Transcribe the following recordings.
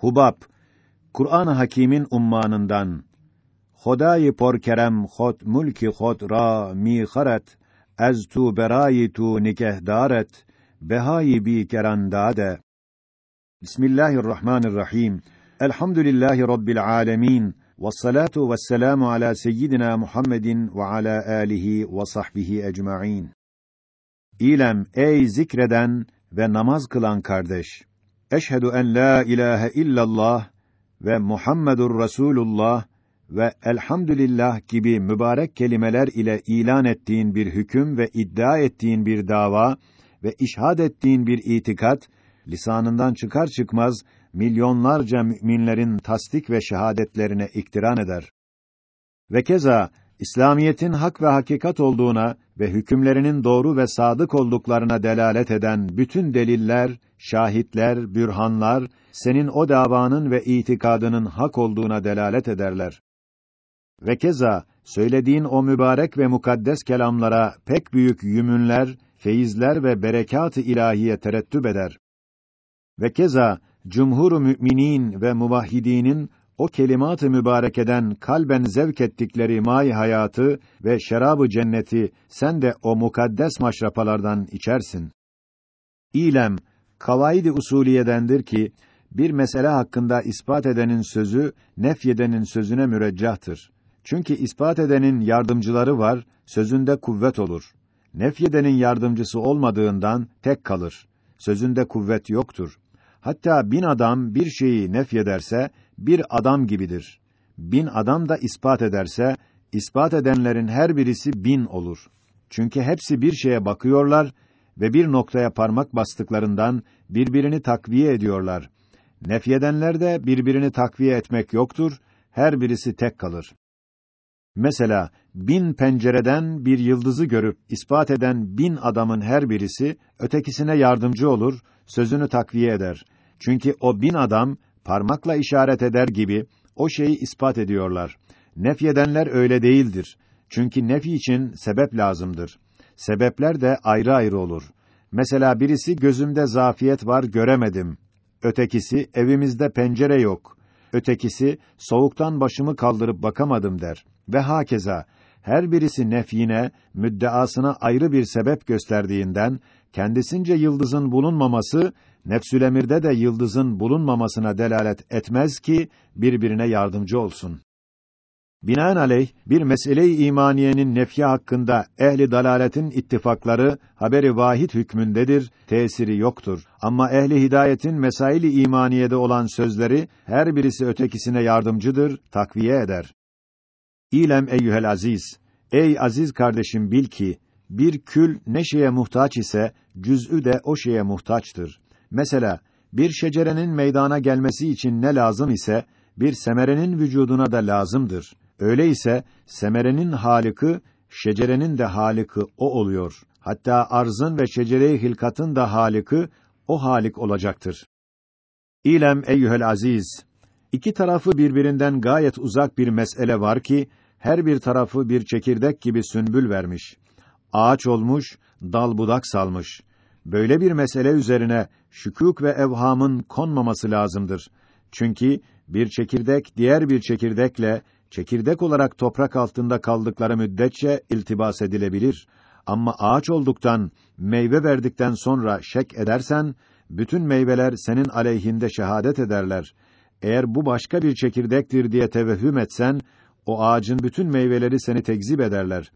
Hubab, Kur'an-ı Hakîm'in ummanından Hodâ-i porkerem hot mulki hot ra mi kharet ez tu berayi tu nikehdaret behayi bi kerandade Bismillahirrahmanirrahim Elhamdülillahi rabbil alamin ala seyyidina Muhammedin ve ala alihi ve sahbihi ecmaîn. İlem ey zikreden ve namaz kılan kardeş. Eşhedü en la ilahe illallah ve Muhammedur Resulullah ve elhamdülillah gibi mübarek kelimeler ile ilan ettiğin bir hüküm ve iddia ettiğin bir dava ve işhad ettiğin bir itikat lisanından çıkar çıkmaz milyonlarca müminlerin tasdik ve şehadetlerine iktiran eder. Ve keza İslamiyetin hak ve hakikat olduğuna ve hükümlerinin doğru ve sadık olduklarına delalet eden bütün deliller, şahitler, bürhanlar senin o davanın ve itikadının hak olduğuna delalet ederler. Ve keza söylediğin o mübarek ve mukaddes kelamlara pek büyük yümünler, feyizler ve berekat-ı ilahiye terettüp eder. Ve keza cumhur müminin ve muvahhidinin o kelimat-ı mübarekeden kalben zevk ettikleri may hayatı ve şerabı cenneti sen de o mukaddes maşrapalardan içersin. İlem kavaid-i usuliyedendir ki bir mesele hakkında ispat edenin sözü nefyedenin sözüne müreccahtır. Çünkü ispat edenin yardımcıları var, sözünde kuvvet olur. Nefyedenin yardımcısı olmadığından tek kalır. Sözünde kuvvet yoktur. Hatta bin adam bir şeyi nefyederse, bir adam gibidir. Bin adam da ispat ederse, ispat edenlerin her birisi bin olur. Çünkü hepsi bir şeye bakıyorlar ve bir noktaya parmak bastıklarından birbirini takviye ediyorlar. Nefyedenler de birbirini takviye etmek yoktur, her birisi tek kalır. Mesela bin pencereden bir yıldızı görüp ispat eden bin adamın her birisi ötekisine yardımcı olur, sözünü takviye eder. Çünkü o bin adam parmakla işaret eder gibi o şeyi ispat ediyorlar. Nefyedenler öyle değildir. Çünkü nefi için sebep lazımdır. Sebepler de ayrı ayrı olur. Mesela birisi gözümde zafiyet var göremedim. Ötekisi evimizde pencere yok. Ötekisi soğuktan başımı kaldırıp bakamadım der. Ve hakeza her birisi nefyine, müddeasına ayrı bir sebep gösterdiğinden kendisince yıldızın bulunmaması nefsül emirde de yıldızın bulunmamasına delalet etmez ki birbirine yardımcı olsun. Binaenaleyh bir mesele-i imaniyenin nefyi hakkında ehli dalaletin ittifakları haberi vahid hükmündedir, tesiri yoktur. Ama ehli hidayetin mesail-i imaniyede olan sözleri her birisi ötekisine yardımcıdır, takviye eder. İlem eyyuhel aziz, ey aziz kardeşim bil ki bir kül ne şeye muhtaç ise cüz'ü de o şeye muhtaçtır. Mesela bir şecerenin meydana gelmesi için ne lazım ise bir semerenin vücuduna da lazımdır. Öyleyse semerenin haliki şecerenin de haliki o oluyor. Hatta arzın ve şecere-i hilkatın da haliki o halik olacaktır. İlem eyyuhel aziz, iki tarafı birbirinden gayet uzak bir mesele var ki her bir tarafı bir çekirdek gibi sünbül vermiş. Ağaç olmuş, dal budak salmış. Böyle bir mesele üzerine şükûk ve evhamın konmaması lazımdır. Çünkü bir çekirdek diğer bir çekirdekle çekirdek olarak toprak altında kaldıkları müddetçe iltibas edilebilir. Ama ağaç olduktan, meyve verdikten sonra şek edersen, bütün meyveler senin aleyhinde şehadet ederler. Eğer bu başka bir çekirdektir diye tevehhüm etsen, o ağacın bütün meyveleri seni tekzip ederler.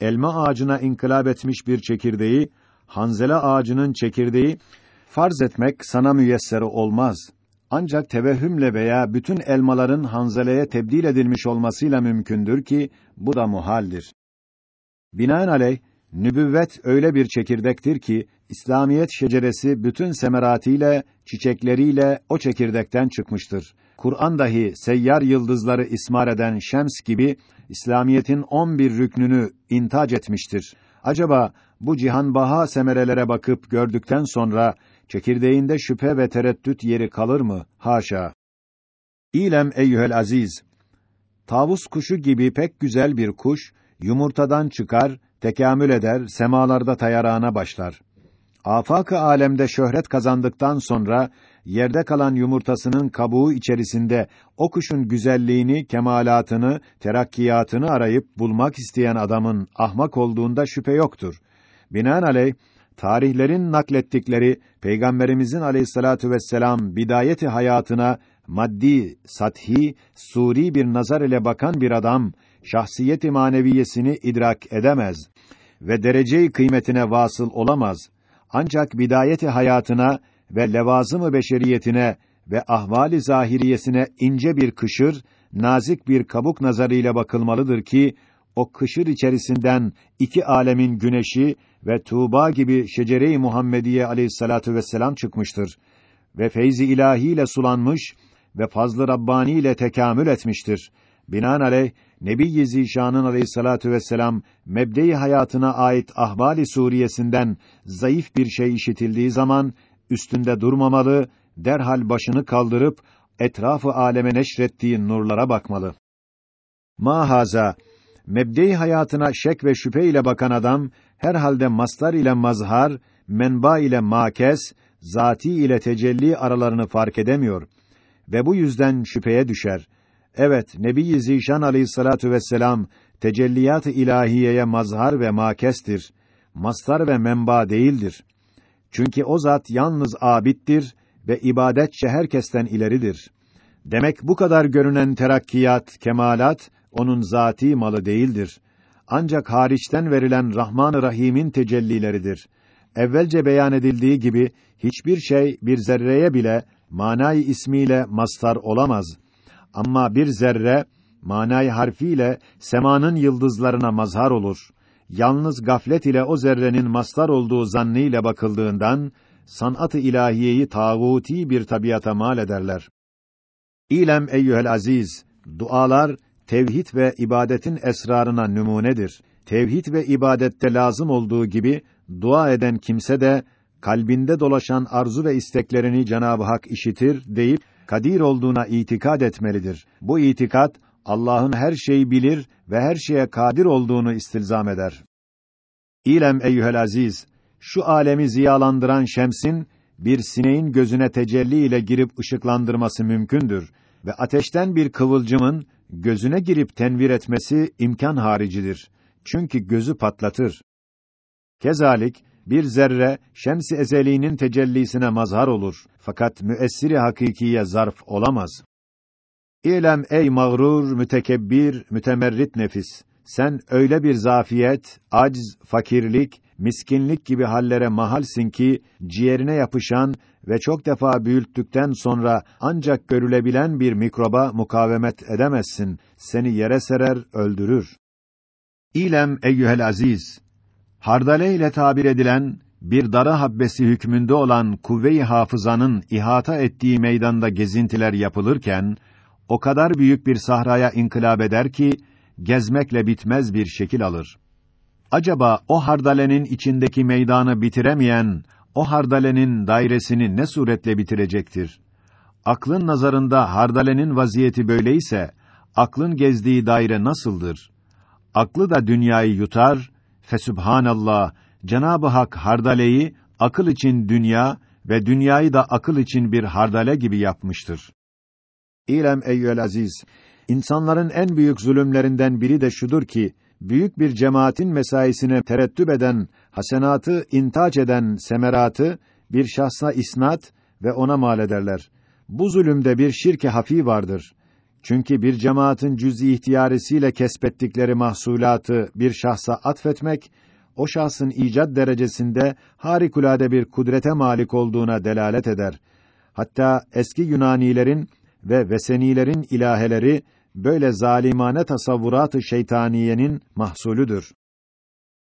Elma ağacına inkılap etmiş bir çekirdeği, hanzele ağacının çekirdeği, farz etmek sana müyesser olmaz. Ancak tevehhümle veya bütün elmaların hanzeleye tebdil edilmiş olmasıyla mümkündür ki, bu da muhaldir. Binaenaleyh, nübüvvet öyle bir çekirdektir ki, İslamiyet şeceresi bütün semeratiyle, çiçekleriyle o çekirdekten çıkmıştır. Kur'an dahi seyyar yıldızları ismar eden şems gibi İslamiyetin on bir rüknünü intac etmiştir. Acaba bu cihan baha semerelere bakıp gördükten sonra çekirdeğinde şüphe ve tereddüt yeri kalır mı? Haşa. İlem eyyuhel aziz. Tavus kuşu gibi pek güzel bir kuş yumurtadan çıkar, tekamül eder, semalarda tayarağına başlar. Afak-ı alemde şöhret kazandıktan sonra yerde kalan yumurtasının kabuğu içerisinde o kuşun güzelliğini, kemalatını, terakkiyatını arayıp bulmak isteyen adamın ahmak olduğunda şüphe yoktur. Binaenaleyh tarihlerin naklettikleri Peygamberimizin Aleyhissalatu vesselam bidayeti hayatına maddi, sathi, suri bir nazar ile bakan bir adam şahsiyeti maneviyesini idrak edemez ve dereceyi kıymetine vasıl olamaz. Ancak bidayeti hayatına ve levazımı beşeriyetine ve ahvali zahiriyesine ince bir kışır, nazik bir kabuk nazarıyla bakılmalıdır ki o kışır içerisinden iki alemin güneşi ve Tuğba gibi şecere-i Muhammediye aleyhissalatu vesselam çıkmıştır ve feyzi ilahiyle sulanmış ve fazlı Rabbani ile tekamül etmiştir. Binaenaleyh Nebi Zişan'ın aleyhissalatu vesselam mebde-i hayatına ait ahvali suriyesinden zayıf bir şey işitildiği zaman üstünde durmamalı, derhal başını kaldırıp etrafı aleme neşrettiği nurlara bakmalı. Mahaza mebde-i hayatına şek ve şüphe ile bakan adam herhalde mastar ile mazhar, menba ile makes, zati ile tecelli aralarını fark edemiyor ve bu yüzden şüpheye düşer. Evet, Nebi Zişan Aleyhissalatu vesselam tecelliyat-ı ilahiyeye mazhar ve makestir. Mastar ve menba değildir. Çünkü o zat yalnız abittir ve ibadetçe herkesten ileridir. Demek bu kadar görünen terakkiyat, kemalat onun zati malı değildir. Ancak hariçten verilen Rahman-ı Rahim'in tecellileridir. Evvelce beyan edildiği gibi hiçbir şey bir zerreye bile manay ismiyle mastar olamaz. Ama bir zerre manay harfiyle semanın yıldızlarına mazhar olur. Yalnız gaflet ile o zerrenin mastar olduğu zannıyla bakıldığından sanat-ı ilahiyeyi tağuti bir tabiata mal ederler. İlem eyyuhel aziz, dualar tevhid ve ibadetin esrarına numunedir. Tevhid ve ibadette lazım olduğu gibi dua eden kimse de kalbinde dolaşan arzu ve isteklerini Cenab-ı Hak işitir deyip kadir olduğuna itikad etmelidir. Bu itikat Allah'ın her şeyi bilir ve her şeye kadir olduğunu istilzam eder. İlem eyyuhel aziz, şu alemi ziyalandıran şemsin bir sineğin gözüne tecelli ile girip ışıklandırması mümkündür ve ateşten bir kıvılcımın gözüne girip tenvir etmesi imkan haricidir. Çünkü gözü patlatır. Kezalik bir zerre şems-i ezeliğinin tecellisine mazhar olur fakat müessiri hakikiye zarf olamaz. İlem ey mağrur, mütekebbir, mütemerrit nefis. Sen öyle bir zafiyet, acz, fakirlik, miskinlik gibi hallere mahalsin ki ciğerine yapışan ve çok defa büyüttükten sonra ancak görülebilen bir mikroba mukavemet edemezsin. Seni yere serer, öldürür. İlem eyyuhel aziz, hardale ile tabir edilen bir dara habbesi hükmünde olan kuvve-i hafızanın ihata ettiği meydanda gezintiler yapılırken o kadar büyük bir sahraya inkılap eder ki gezmekle bitmez bir şekil alır. Acaba o hardalenin içindeki meydanı bitiremeyen o hardalenin dairesini ne suretle bitirecektir? Aklın nazarında hardalenin vaziyeti böyleyse aklın gezdiği daire nasıldır? Aklı da dünyayı yutar fesubhanallah Cenab-ı Hak hardaleyi akıl için dünya ve dünyayı da akıl için bir hardale gibi yapmıştır. İlem eyyüel aziz, insanların en büyük zulümlerinden biri de şudur ki, büyük bir cemaatin mesaisine terettüp eden, hasenatı intaç eden semeratı bir şahsa isnat ve ona mal ederler. Bu zulümde bir şirke hafi vardır. Çünkü bir cemaatin cüz'i ihtiyaresiyle kesbettikleri mahsulatı bir şahsa atfetmek, o şahsın icat derecesinde harikulade bir kudrete malik olduğuna delalet eder. Hatta eski Yunanilerin ve Vesenilerin ilaheleri böyle zalimane tasavvurat-ı şeytaniyenin mahsulüdür.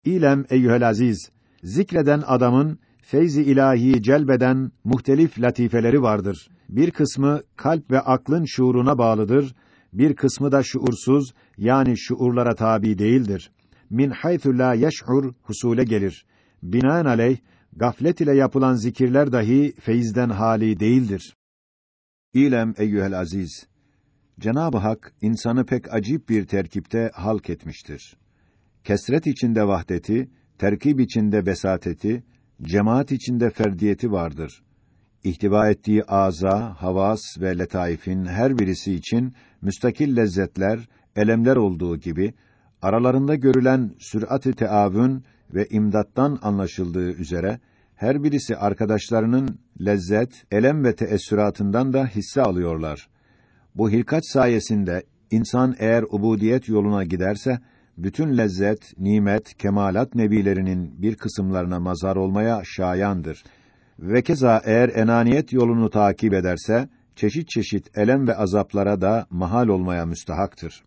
İlem eyyuhel aziz, zikreden adamın feyzi ilahiyi celbeden muhtelif latifeleri vardır. Bir kısmı kalp ve aklın şuuruna bağlıdır, bir kısmı da şuursuz yani şuurlara tabi değildir. Min haythu la yeş'ur husule gelir. Binaenaleyh gaflet ile yapılan zikirler dahi feyizden hali değildir. İlem eyyuhel aziz, Cenab-ı Hak insanı pek acip bir terkipte halk etmiştir. Kesret içinde vahdeti, terkib içinde besateti, cemaat içinde ferdiyeti vardır. ihtiva ettiği aza, havas ve letaifin her birisi için müstakil lezzetler, elemler olduğu gibi aralarında görülen sürat-ı teavün ve imdattan anlaşıldığı üzere her birisi arkadaşlarının lezzet, elem ve teessüratından da hisse alıyorlar. Bu hilkat sayesinde insan eğer ubudiyet yoluna giderse bütün lezzet, nimet, kemalat nebilerinin bir kısımlarına mazar olmaya şayandır. Ve keza eğer enaniyet yolunu takip ederse çeşit çeşit elem ve azaplara da mahal olmaya müstahaktır.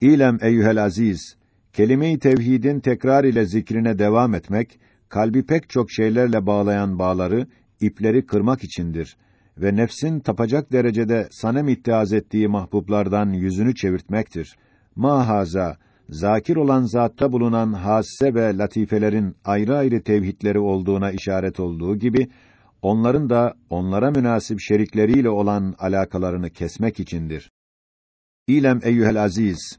İlem eyyuhel aziz, kelime-i tevhidin tekrar ile zikrine devam etmek, kalbi pek çok şeylerle bağlayan bağları, ipleri kırmak içindir ve nefsin tapacak derecede sanem ittihaz ettiği mahbublardan yüzünü çevirtmektir. Mahaza, zakir olan zatta bulunan hasse ve latifelerin ayrı ayrı tevhidleri olduğuna işaret olduğu gibi, onların da onlara münasip şerikleriyle olan alakalarını kesmek içindir. İlem eyyuhel aziz,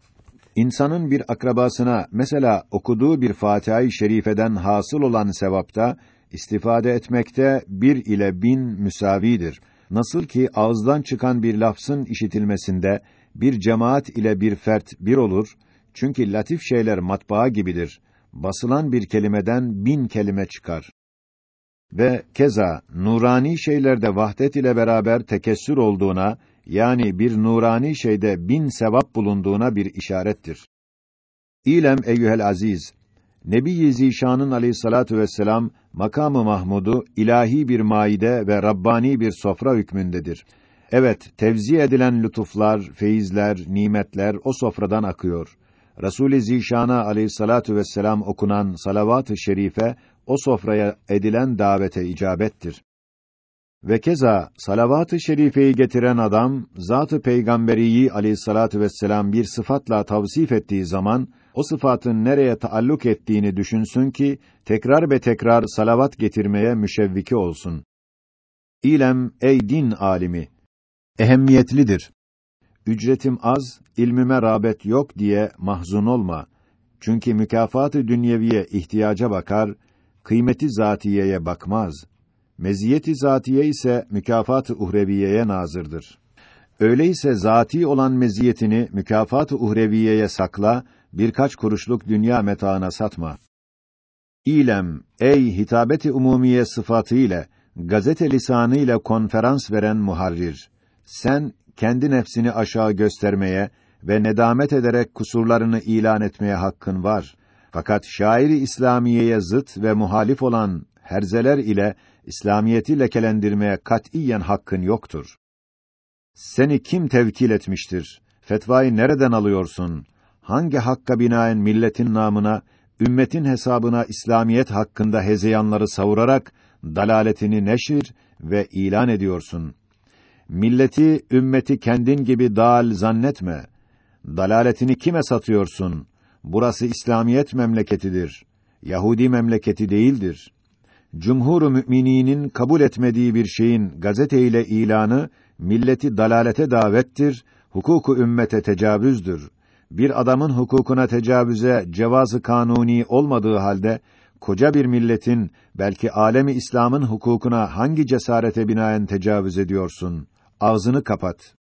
insanın bir akrabasına mesela okuduğu bir Fatiha-i Şerifeden hasıl olan sevapta istifade etmekte bir ile bin müsavidir. Nasıl ki ağızdan çıkan bir lafzın işitilmesinde bir cemaat ile bir fert bir olur, çünkü latif şeyler matbaa gibidir. Basılan bir kelimeden bin kelime çıkar. Ve keza nurani şeylerde vahdet ile beraber tekessür olduğuna, yani bir nurani şeyde bin sevap bulunduğuna bir işarettir. İlem eyyuhel aziz, Nebi Zişan'ın aleyhissalatu vesselam makamı Mahmud'u ilahi bir maide ve rabbani bir sofra hükmündedir. Evet, tevzi edilen lütuflar, feyizler, nimetler o sofradan akıyor. Resul-i Zişan'a aleyhissalatu vesselam okunan salavat-ı şerife o sofraya edilen davete icabettir. Ve keza salavat-ı şerifeyi getiren adam zat-ı peygamberiyi aleyhissalatu vesselam bir sıfatla tavsif ettiği zaman o sıfatın nereye taalluk ettiğini düşünsün ki tekrar ve tekrar salavat getirmeye müşevviki olsun. İlem ey din alimi ehemmiyetlidir. Ücretim az, ilmime rağbet yok diye mahzun olma. Çünkü mükafatı dünyeviye ihtiyaca bakar, kıymeti zatiyeye bakmaz. Meziyeti zatiye ise mükafat-ı uhreviyeye nazırdır. Öyleyse zati olan meziyetini mükafat-ı uhreviyeye sakla, birkaç kuruşluk dünya metaına satma. İlem, ey hitabeti umumiye sıfatı ile, gazete lisanı ile konferans veren muharrir, sen kendi nefsini aşağı göstermeye ve nedamet ederek kusurlarını ilan etmeye hakkın var. Fakat şairi İslamiye'ye zıt ve muhalif olan herzeler ile İslamiyeti lekelendirmeye katiyen hakkın yoktur. Seni kim tevkil etmiştir? Fetvayı nereden alıyorsun? Hangi hakka binaen milletin namına, ümmetin hesabına İslamiyet hakkında hezeyanları savurarak dalaletini neşir ve ilan ediyorsun? Milleti, ümmeti kendin gibi dal zannetme. Dalaletini kime satıyorsun? Burası İslamiyet memleketidir. Yahudi memleketi değildir. Cumhur-u mümininin kabul etmediği bir şeyin gazete ile ilanı milleti dalalete davettir, hukuku ümmete tecavüzdür. Bir adamın hukukuna tecavüze cevazı kanuni olmadığı halde koca bir milletin belki alemi İslam'ın hukukuna hangi cesarete binaen tecavüz ediyorsun? Ağzını kapat.